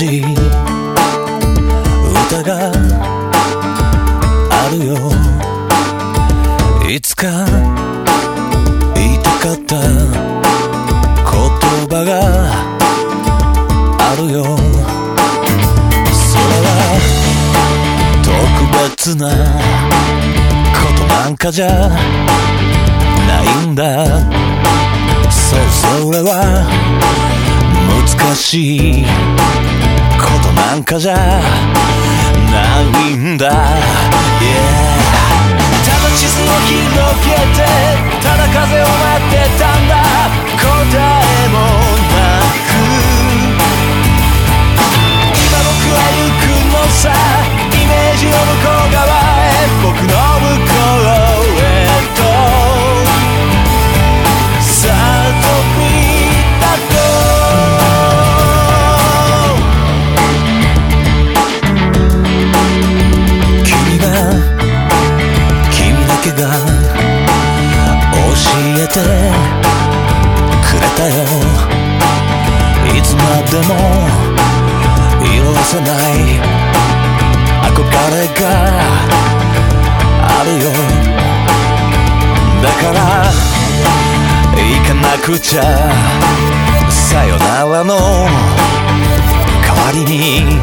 しい歌があるよ。いつか言いたかった言葉があるよ。それは特別なことなんかじゃないんだ。そうそれは難しい。なんかじゃないんだ、yeah ただ地図を広げてくれたよいつまでも色褪せない。憧れがあるよ。だから行かなくちゃ。さよならの。代わりに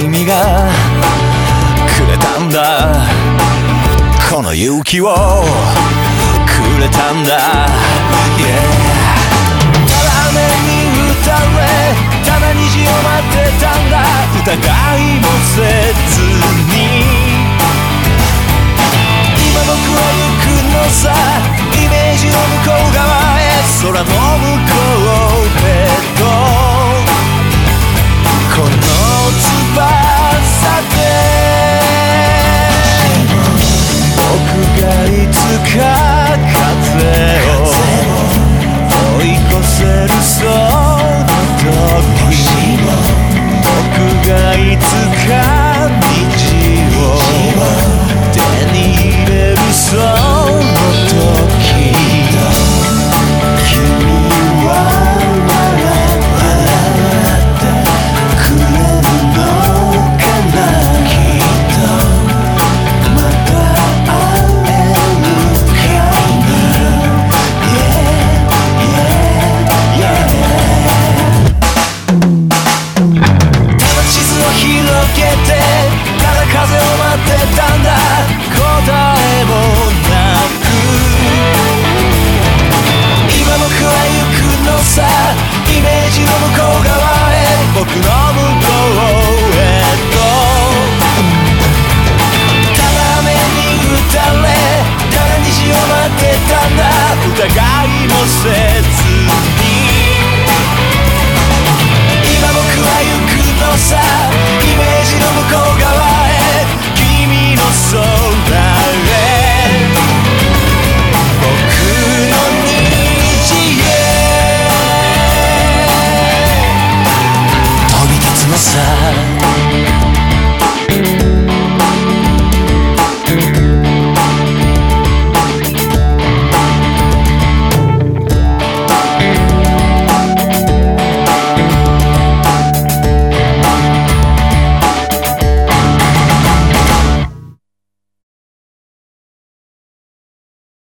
君がくれたんだ。この勇気を。くれたんだ、yeah said